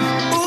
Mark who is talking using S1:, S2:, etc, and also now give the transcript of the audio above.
S1: one.